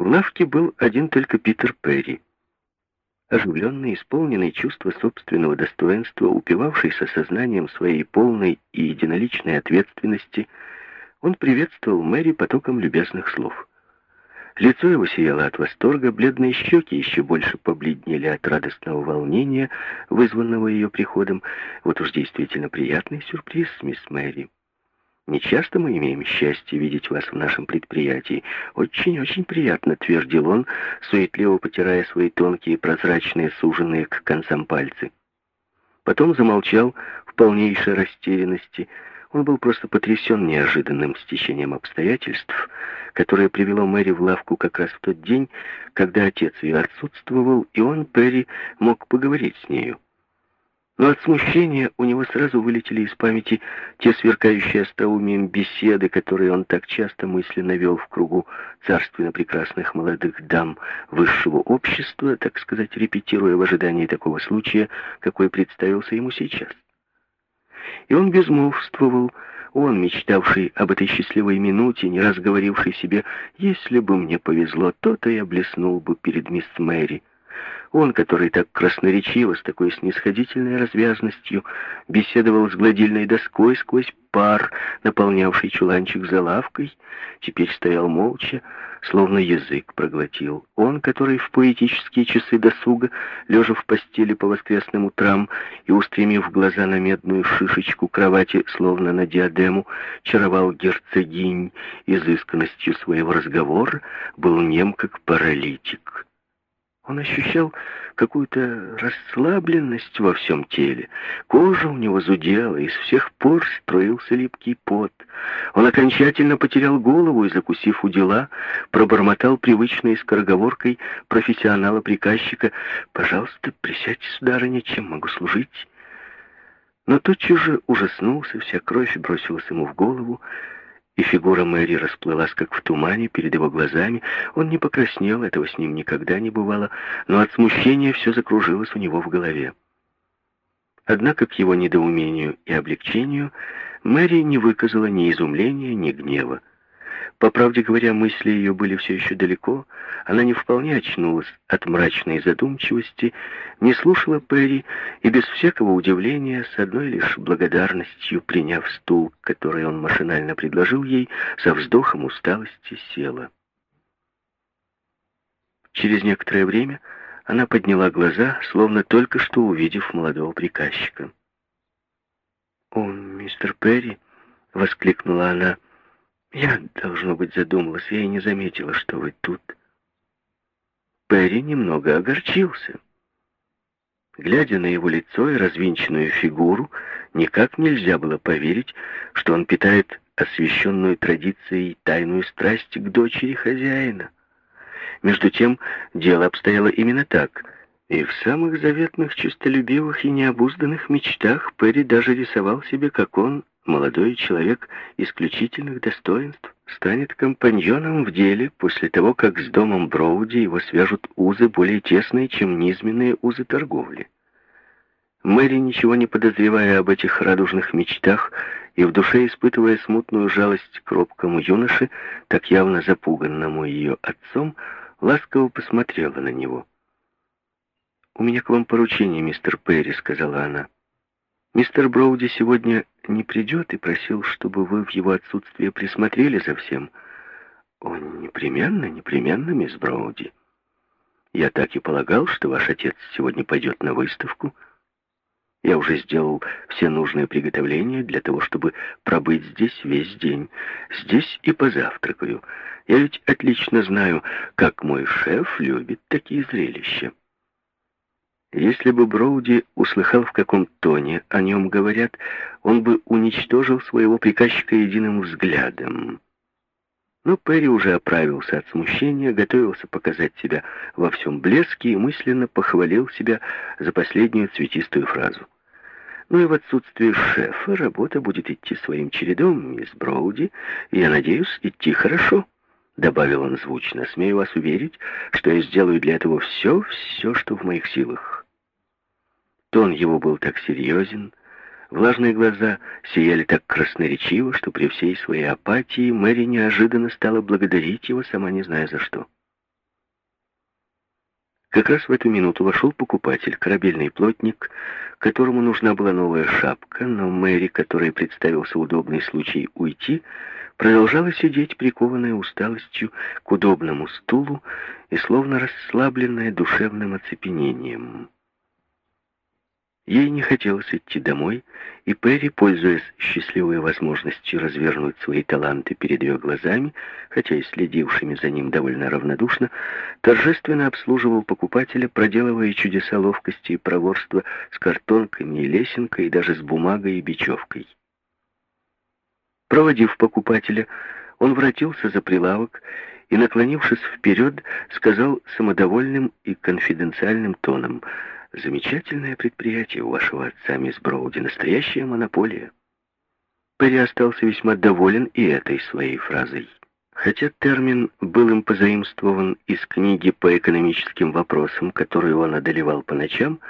В лавке был один только Питер Перри. Оживленный, исполненный чувства собственного достоинства, упивавшийся сознанием своей полной и единоличной ответственности, он приветствовал Мэри потоком любезных слов. Лицо его сияло от восторга, бледные щеки еще больше побледнели от радостного волнения, вызванного ее приходом. Вот уж действительно приятный сюрприз, мисс Мэри. Не часто мы имеем счастье видеть вас в нашем предприятии. Очень-очень приятно, твердил он, суетливо потирая свои тонкие, прозрачные, суженные к концам пальцы. Потом замолчал в полнейшей растерянности. Он был просто потрясен неожиданным стечением обстоятельств, которое привело Мэри в лавку как раз в тот день, когда отец ее отсутствовал, и он, Перри, мог поговорить с нею. Но от смущения у него сразу вылетели из памяти те сверкающие остроумием беседы, которые он так часто мысленно вел в кругу царственно прекрасных молодых дам высшего общества, так сказать, репетируя в ожидании такого случая, какой представился ему сейчас. И он безмолвствовал, он, мечтавший об этой счастливой минуте, не раз говоривший себе, «Если бы мне повезло, то-то я блеснул бы перед мисс Мэри». Он, который так красноречиво, с такой снисходительной развязностью, беседовал с гладильной доской сквозь пар, наполнявший чуланчик за лавкой, теперь стоял молча, словно язык проглотил. Он, который в поэтические часы досуга, лежа в постели по воскресным утрам и устремив глаза на медную шишечку кровати, словно на диадему, чаровал герцогинь изысканностью своего разговора, был нем как паралитик. Он ощущал какую-то расслабленность во всем теле. Кожа у него зудела, из всех пор строился липкий пот. Он окончательно потерял голову и, закусив у дела, пробормотал привычной скороговоркой профессионала-приказчика «Пожалуйста, присядьте, сударыня, чем могу служить?» Но тотчас же ужаснулся, вся кровь бросилась ему в голову, и фигура Мэри расплылась, как в тумане, перед его глазами. Он не покраснел, этого с ним никогда не бывало, но от смущения все закружилось у него в голове. Однако к его недоумению и облегчению Мэри не выказала ни изумления, ни гнева. По правде говоря, мысли ее были все еще далеко. Она не вполне очнулась от мрачной задумчивости, не слушала Перри и без всякого удивления, с одной лишь благодарностью, приняв стул, который он машинально предложил ей, со вздохом усталости села. Через некоторое время она подняла глаза, словно только что увидев молодого приказчика. «О, мистер Перри!» — воскликнула она — я, должно быть, задумалась, я и не заметила, что вы тут. Перри немного огорчился. Глядя на его лицо и развинченную фигуру, никак нельзя было поверить, что он питает освященную традицией тайную страсть к дочери хозяина. Между тем, дело обстояло именно так. И в самых заветных, честолюбивых и необузданных мечтах Перри даже рисовал себе, как он молодой человек исключительных достоинств станет компаньоном в деле после того, как с домом Броуди его свяжут узы более тесные, чем низменные узы торговли. Мэри, ничего не подозревая об этих радужных мечтах и в душе испытывая смутную жалость к робкому юноше, так явно запуганному ее отцом, ласково посмотрела на него. «У меня к вам поручение, мистер Перри», — сказала она. Мистер Броуди сегодня не придет и просил, чтобы вы в его отсутствие присмотрели за всем. Он непременно, непременно, мисс Броуди. Я так и полагал, что ваш отец сегодня пойдет на выставку. Я уже сделал все нужные приготовления для того, чтобы пробыть здесь весь день. Здесь и позавтракаю. Я ведь отлично знаю, как мой шеф любит такие зрелища. Если бы Броуди услыхал, в каком тоне о нем говорят, он бы уничтожил своего приказчика единым взглядом. Но Перри уже оправился от смущения, готовился показать себя во всем блеске и мысленно похвалил себя за последнюю цветистую фразу. Ну и в отсутствие шефа работа будет идти своим чередом, мисс Броуди, и, я надеюсь, идти хорошо. Добавил он звучно, смею вас уверить, что я сделаю для этого все, все, что в моих силах. Тон его был так серьезен, влажные глаза сияли так красноречиво, что при всей своей апатии Мэри неожиданно стала благодарить его, сама не зная за что. Как раз в эту минуту вошел покупатель, корабельный плотник, которому нужна была новая шапка, но Мэри, которой представился удобный случай уйти, продолжала сидеть, прикованная усталостью к удобному стулу и словно расслабленная душевным оцепенением. Ей не хотелось идти домой, и Перри, пользуясь счастливой возможностью развернуть свои таланты перед ее глазами, хотя и следившими за ним довольно равнодушно, торжественно обслуживал покупателя, проделывая чудеса ловкости и проворства с картонками и лесенкой, и даже с бумагой и бечевкой. Проводив покупателя, он вратился за прилавок и, наклонившись вперед, сказал самодовольным и конфиденциальным тоном — Замечательное предприятие у вашего отца, мисс Броуди, настоящая монополия. Перри остался весьма доволен и этой своей фразой. Хотя термин был им позаимствован из книги по экономическим вопросам, которую он одолевал по ночам,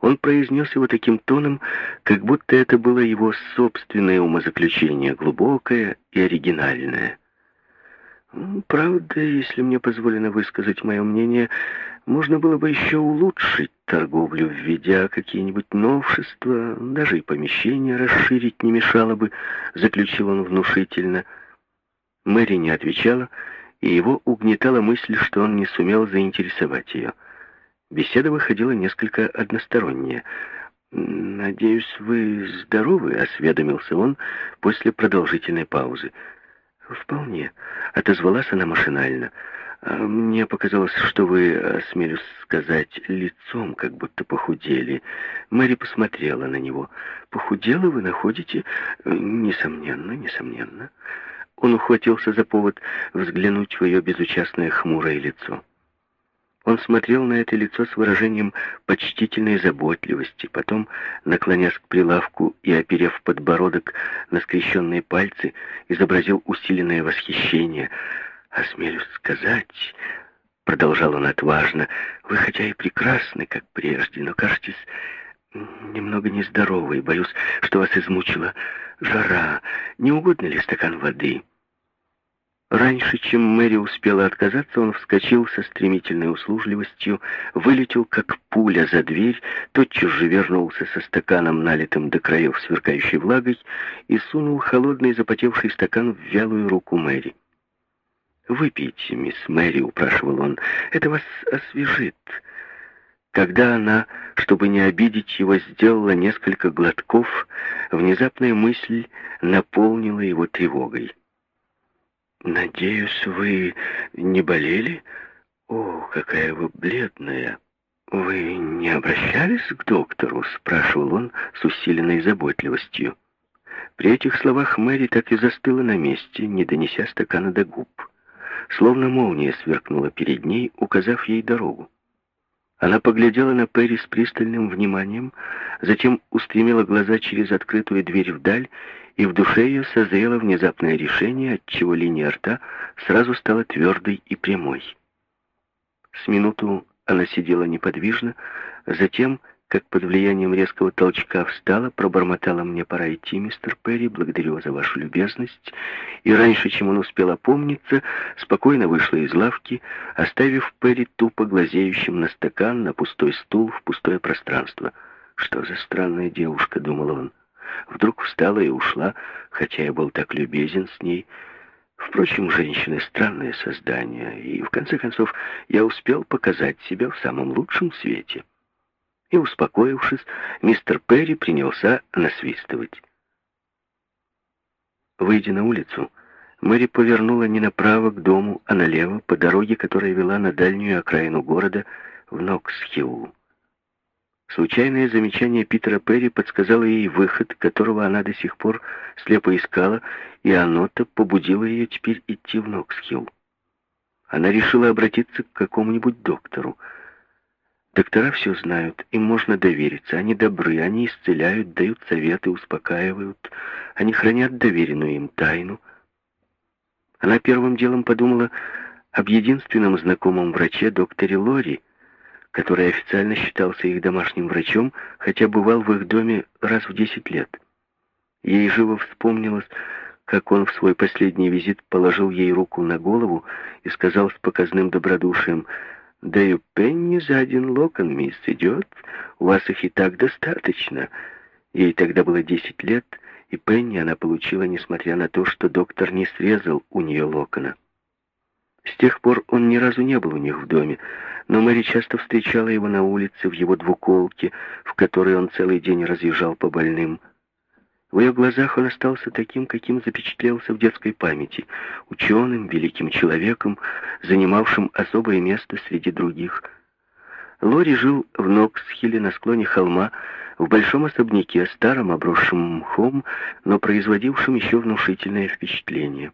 он произнес его таким тоном, как будто это было его собственное умозаключение, глубокое и оригинальное. Правда, если мне позволено высказать мое мнение, можно было бы еще улучшить торговлю, введя какие-нибудь новшества, даже и помещение расширить не мешало бы, заключил он внушительно. Мэри не отвечала, и его угнетала мысль, что он не сумел заинтересовать ее. Беседа выходила несколько односторонняя. «Надеюсь, вы здоровы?» — осведомился он после продолжительной паузы. «Вполне», — отозвалась она машинально. А «Мне показалось, что вы, осмелюсь сказать, лицом как будто похудели». Мэри посмотрела на него. «Похудела вы находите?» «Несомненно, несомненно». Он ухватился за повод взглянуть в ее безучастное хмурое лицо. Он смотрел на это лицо с выражением почтительной заботливости, потом, наклонясь к прилавку и оперев подбородок на скрещенные пальцы, изобразил усиленное восхищение. «Осмелюсь сказать...» — продолжал он отважно, — «вы хотя и прекрасны, как прежде, но кажетесь немного нездоровы, боюсь, что вас измучила жара. Не угодно ли стакан воды?» Раньше, чем Мэри успела отказаться, он вскочил со стремительной услужливостью, вылетел как пуля за дверь, тотчас же вернулся со стаканом, налитым до краев сверкающей влагой, и сунул холодный запотевший стакан в вялую руку Мэри. «Выпейте, мисс Мэри», — упрашивал он, — «это вас освежит». Когда она, чтобы не обидеть его, сделала несколько глотков, внезапная мысль наполнила его тревогой. «Надеюсь, вы не болели? О, какая вы бледная!» «Вы не обращались к доктору?» — спрашивал он с усиленной заботливостью. При этих словах Мэри так и застыла на месте, не донеся стакана до губ. Словно молния сверкнула перед ней, указав ей дорогу. Она поглядела на Перри с пристальным вниманием, затем устремила глаза через открытую дверь вдаль и в душе ее созрело внезапное решение, отчего линия рта сразу стала твердой и прямой. С минуту она сидела неподвижно, затем, как под влиянием резкого толчка встала, пробормотала мне «Пора идти, мистер Перри, благодарю за вашу любезность», и раньше, чем он успел опомниться, спокойно вышла из лавки, оставив Перри тупо глазеющим на стакан, на пустой стул, в пустое пространство. «Что за странная девушка?» — думал он. Вдруг встала и ушла, хотя я был так любезен с ней. Впрочем, женщины — странное создание, и, в конце концов, я успел показать себя в самом лучшем свете. И, успокоившись, мистер Перри принялся насвистывать. Выйдя на улицу, Мэри повернула не направо к дому, а налево, по дороге, которая вела на дальнюю окраину города, в Ноксхилл. Случайное замечание Питера Перри подсказало ей выход, которого она до сих пор слепо искала, и оно-то побудило ее теперь идти в Ноксхилл. Она решила обратиться к какому-нибудь доктору. Доктора все знают, им можно довериться, они добры, они исцеляют, дают советы, успокаивают, они хранят доверенную им тайну. Она первым делом подумала об единственном знакомом враче, докторе Лори, который официально считался их домашним врачом, хотя бывал в их доме раз в десять лет. Ей живо вспомнилось, как он в свой последний визит положил ей руку на голову и сказал с показным добродушием, «Даю пенни за один локон, мисс, идет. У вас их и так достаточно». Ей тогда было десять лет, и пенни она получила, несмотря на то, что доктор не срезал у нее локона. С тех пор он ни разу не был у них в доме, но Мэри часто встречала его на улице, в его двуколке, в которой он целый день разъезжал по больным. В ее глазах он остался таким, каким запечатлелся в детской памяти, ученым, великим человеком, занимавшим особое место среди других. Лори жил в Ноксхилле на склоне холма, в большом особняке, старом, обросшем мхом, но производившем еще внушительное впечатление.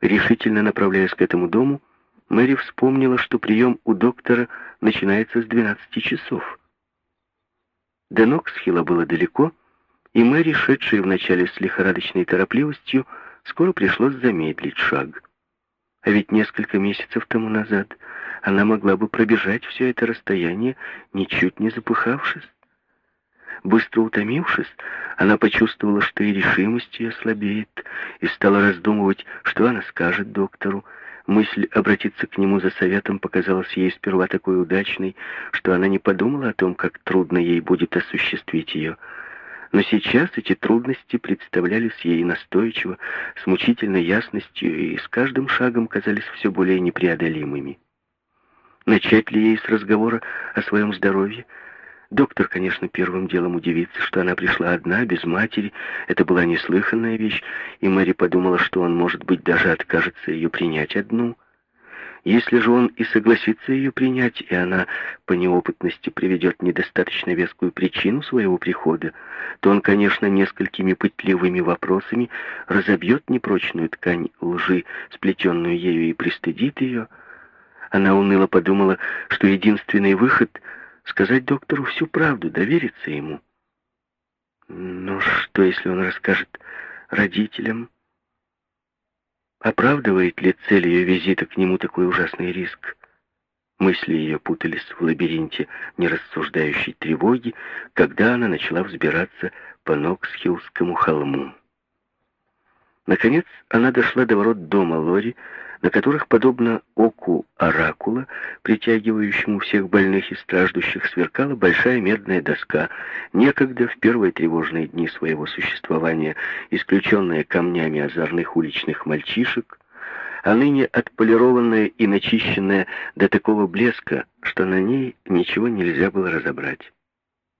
Решительно направляясь к этому дому, Мэри вспомнила, что прием у доктора начинается с 12 часов. До Ноксхилла было далеко, и Мэри, шедшая вначале с лихорадочной торопливостью, скоро пришлось замедлить шаг. А ведь несколько месяцев тому назад она могла бы пробежать все это расстояние, ничуть не запыхавшись. Быстро утомившись, она почувствовала, что и решимость ее слабеет, и стала раздумывать, что она скажет доктору. Мысль обратиться к нему за советом показалась ей сперва такой удачной, что она не подумала о том, как трудно ей будет осуществить ее. Но сейчас эти трудности представлялись ей настойчиво, с мучительной ясностью и с каждым шагом казались все более непреодолимыми. Начать ли ей с разговора о своем здоровье? Доктор, конечно, первым делом удивится, что она пришла одна, без матери. Это была неслыханная вещь, и Мэри подумала, что он, может быть, даже откажется ее принять одну. Если же он и согласится ее принять, и она по неопытности приведет недостаточно вескую причину своего прихода, то он, конечно, несколькими пытливыми вопросами разобьет непрочную ткань лжи, сплетенную ею, и пристыдит ее. Она уныло подумала, что единственный выход — сказать доктору всю правду, довериться ему. Но что, если он расскажет родителям? Оправдывает ли цель ее визита к нему такой ужасный риск? Мысли ее путались в лабиринте нерассуждающей тревоги, когда она начала взбираться по Ноксхиллскому холму. Наконец она дошла до ворот дома Лори, на которых, подобно оку оракула, притягивающему всех больных и страждущих, сверкала большая медная доска, некогда в первые тревожные дни своего существования, исключенная камнями озорных уличных мальчишек, а ныне отполированная и начищенная до такого блеска, что на ней ничего нельзя было разобрать.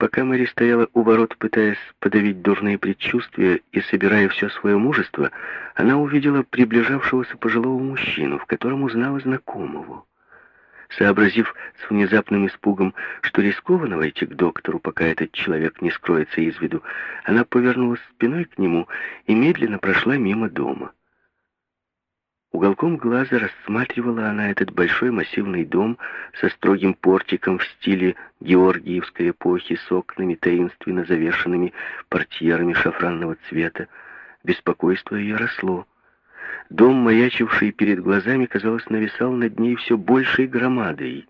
Пока Мэри стояла у ворот, пытаясь подавить дурные предчувствия и собирая все свое мужество, она увидела приближавшегося пожилого мужчину, в котором узнала знакомого. Сообразив с внезапным испугом, что рискованно войти к доктору, пока этот человек не скроется из виду, она повернулась спиной к нему и медленно прошла мимо дома. Уголком глаза рассматривала она этот большой массивный дом со строгим портиком в стиле георгиевской эпохи с окнами, таинственно завешенными портьерами шафранного цвета. Беспокойство ее росло. Дом, маячивший перед глазами, казалось, нависал над ней все большей громадой.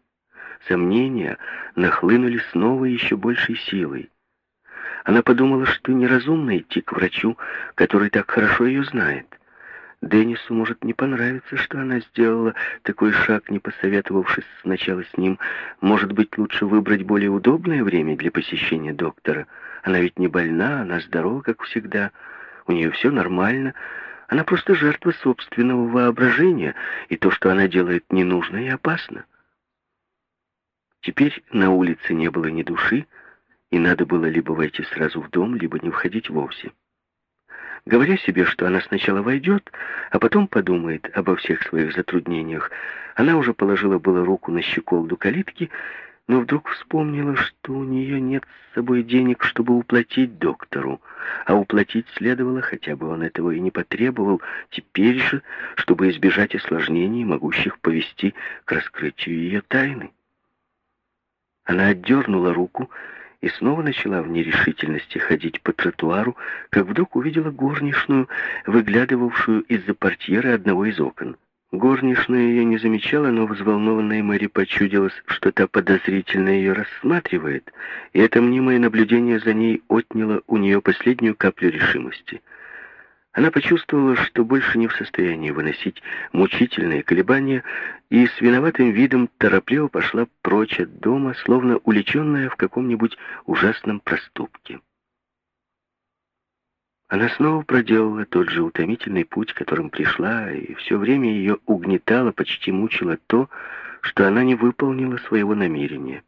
Сомнения нахлынули с новой еще большей силой. Она подумала, что неразумно идти к врачу, который так хорошо ее знает. Деннису может не понравиться, что она сделала такой шаг, не посоветовавшись сначала с ним. Может быть, лучше выбрать более удобное время для посещения доктора. Она ведь не больна, она здорова, как всегда. У нее все нормально. Она просто жертва собственного воображения, и то, что она делает, не нужно и опасно. Теперь на улице не было ни души, и надо было либо войти сразу в дом, либо не входить вовсе. Говоря себе, что она сначала войдет, а потом подумает обо всех своих затруднениях, она уже положила было руку на щеколду калитки, но вдруг вспомнила, что у нее нет с собой денег, чтобы уплатить доктору, а уплатить следовало, хотя бы он этого и не потребовал, теперь же, чтобы избежать осложнений, могущих повести к раскрытию ее тайны. Она отдернула руку и снова начала в нерешительности ходить по тротуару, как вдруг увидела горничную, выглядывавшую из-за портьеры одного из окон. Горничная ее не замечала, но взволнованная Мэри почудилась, что та подозрительно ее рассматривает, и это мнимое наблюдение за ней отняло у нее последнюю каплю решимости. Она почувствовала, что больше не в состоянии выносить мучительные колебания, и с виноватым видом торопливо пошла прочь от дома, словно уличенная в каком-нибудь ужасном проступке. Она снова проделала тот же утомительный путь, которым пришла, и все время ее угнетало, почти мучило то, что она не выполнила своего намерения.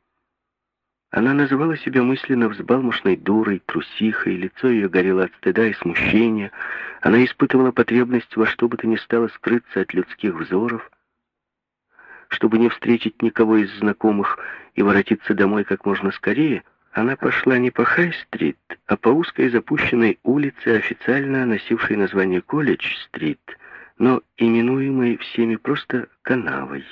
Она называла себя мысленно взбалмошной дурой, трусихой, лицо ее горело от стыда и смущения. Она испытывала потребность во что бы то ни стало скрыться от людских взоров, чтобы не встретить никого из знакомых и воротиться домой как можно скорее. Она пошла не по Хай-стрит, а по узкой запущенной улице, официально носившей название Колледж-стрит, но именуемой всеми просто канавой.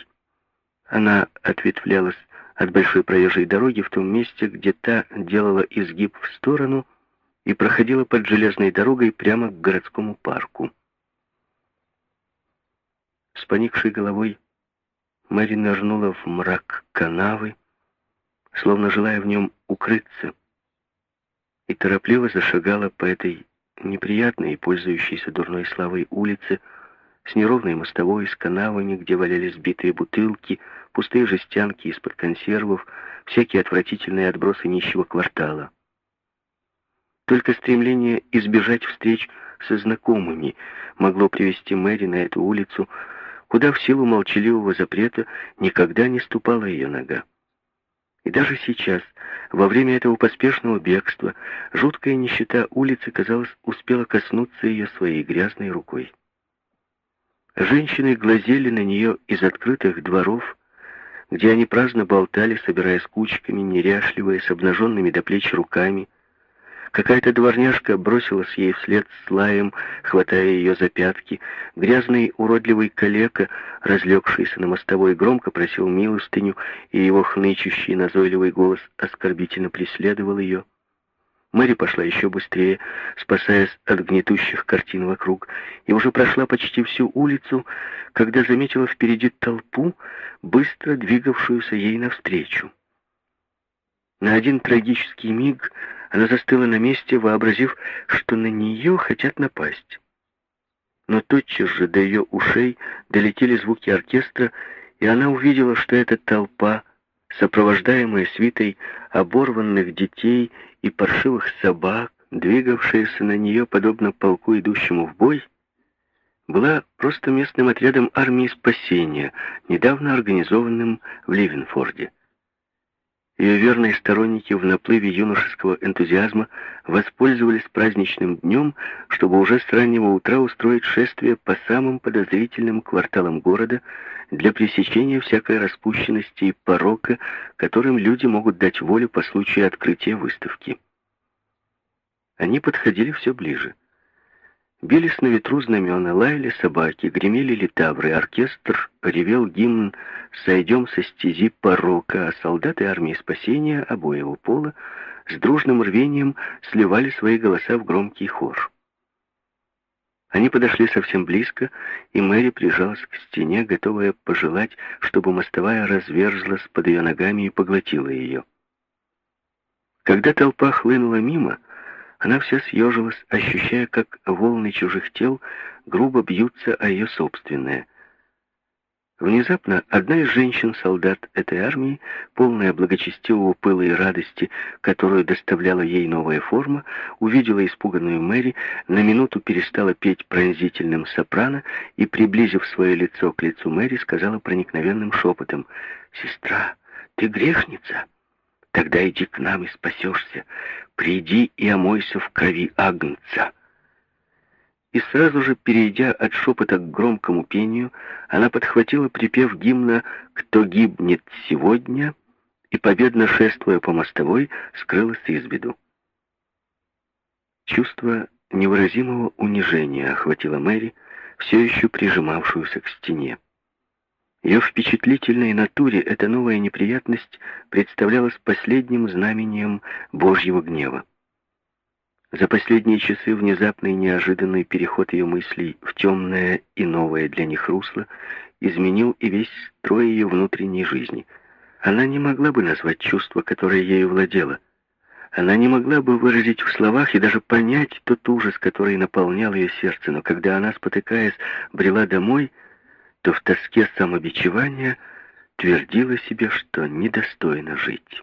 Она ответвлялась от большой проезжей дороги в том месте, где та делала изгиб в сторону и проходила под железной дорогой прямо к городскому парку. С поникшей головой Мэри нырнула в мрак канавы, словно желая в нем укрыться, и торопливо зашагала по этой неприятной и пользующейся дурной славой улице, с неровной мостовой, с канавами, где валялись битые бутылки, пустые жестянки из-под консервов, всякие отвратительные отбросы нищего квартала. Только стремление избежать встреч со знакомыми могло привести Мэри на эту улицу, куда в силу молчаливого запрета никогда не ступала ее нога. И даже сейчас, во время этого поспешного бегства, жуткая нищета улицы, казалось, успела коснуться ее своей грязной рукой. Женщины глазели на нее из открытых дворов, где они праздно болтали, собираясь кучками, неряшливые, с обнаженными до плеч руками. Какая-то дворняжка бросилась ей вслед с лаем, хватая ее за пятки. Грязный, уродливый калека, разлегшийся на мостовой, громко просил милостыню, и его хнычущий, назойливый голос оскорбительно преследовал ее. Мэри пошла еще быстрее, спасаясь от гнетущих картин вокруг, и уже прошла почти всю улицу, когда заметила впереди толпу, быстро двигавшуюся ей навстречу. На один трагический миг она застыла на месте, вообразив, что на нее хотят напасть. Но тотчас же до ее ушей долетели звуки оркестра, и она увидела, что эта толпа, сопровождаемая свитой оборванных детей и паршивых собак, двигавшаяся на нее, подобно полку, идущему в бой, была просто местным отрядом армии спасения, недавно организованным в Ливенфорде. Ее верные сторонники в наплыве юношеского энтузиазма воспользовались праздничным днем, чтобы уже с раннего утра устроить шествие по самым подозрительным кварталам города для пресечения всякой распущенности и порока, которым люди могут дать волю по случаю открытия выставки. Они подходили все ближе. Бились на ветру знамена, лаяли собаки, гремели литавры, оркестр ревел гимн «Сойдем со стези порока», а солдаты армии спасения обоего пола с дружным рвением сливали свои голоса в громкий хор. Они подошли совсем близко, и Мэри прижалась к стене, готовая пожелать, чтобы мостовая разверзлась под ее ногами и поглотила ее. Когда толпа хлынула мимо, она вся съежилась, ощущая, как волны чужих тел грубо бьются о ее собственное. Внезапно одна из женщин-солдат этой армии, полная благочестивого пыла и радости, которую доставляла ей новая форма, увидела испуганную Мэри, на минуту перестала петь пронзительным сопрано и, приблизив свое лицо к лицу Мэри, сказала проникновенным шепотом, «Сестра, ты грешница?» Тогда иди к нам и спасешься. Приди и омойся в крови Агнца». И сразу же, перейдя от шепота к громкому пению, она подхватила припев гимна «Кто гибнет сегодня?» и, победно шествуя по мостовой, скрылась из виду. Чувство невыразимого унижения охватило Мэри, все еще прижимавшуюся к стене. Ее впечатлительной натуре эта новая неприятность представлялась последним знамением Божьего гнева. За последние часы внезапный неожиданный переход ее мыслей в темное и новое для них русло изменил и весь строй ее внутренней жизни. Она не могла бы назвать чувство, которое ею владело. Она не могла бы выразить в словах и даже понять тот ужас, который наполнял ее сердце, но когда она, спотыкаясь, брела домой, то в тоске самобичевания твердила себе, что недостойно жить.